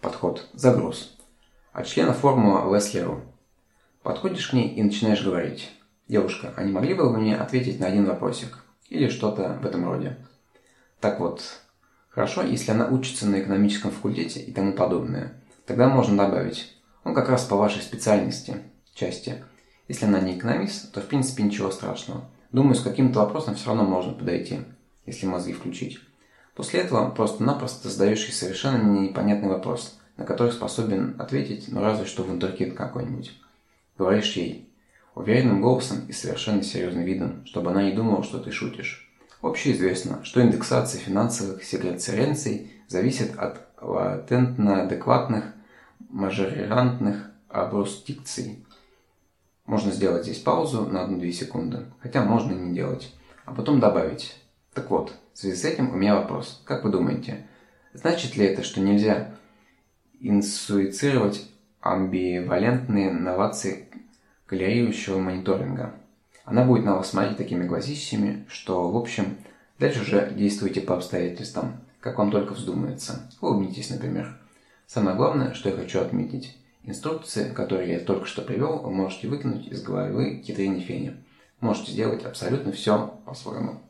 Подход. Загруз. От члена форума Лесли.ру. Подходишь к ней и начинаешь говорить. Девушка, а не могли бы вы мне ответить на один вопросик? Или что-то в этом роде. Так вот, хорошо, если она учится на экономическом факультете и тому подобное. Тогда можно добавить. Он как раз по вашей специальности, части. Если она не экономист, то в принципе ничего страшного. Думаю, с каким-то вопросом все равно можно подойти, если мозги включить. После этого просто-напросто задаешь ей совершенно непонятный вопрос, на который способен ответить, ну разве что вундеркинд какой-нибудь. Говоришь ей, уверенным голосом и совершенно серьезным видом, чтобы она не думала, что ты шутишь. Общеизвестно, что индексация финансовых секрецеренций зависит от латентно-адекватных мажорирантных обрустикций. Можно сделать здесь паузу на 1-2 секунды, хотя можно и не делать, а потом добавить. Так вот, в связи с этим у меня вопрос. Как вы думаете, значит ли это, что нельзя инсуицировать амбивалентные новации коллерирующего мониторинга? Она будет на вас смотреть такими глазищами, что, в общем, дальше уже действуйте по обстоятельствам, как вам только вздумается. Улыбнитесь, например. Самое главное, что я хочу отметить. Инструкции, которые я только что привел, вы можете выкинуть из головы хитрини фени. Можете сделать абсолютно все по-своему.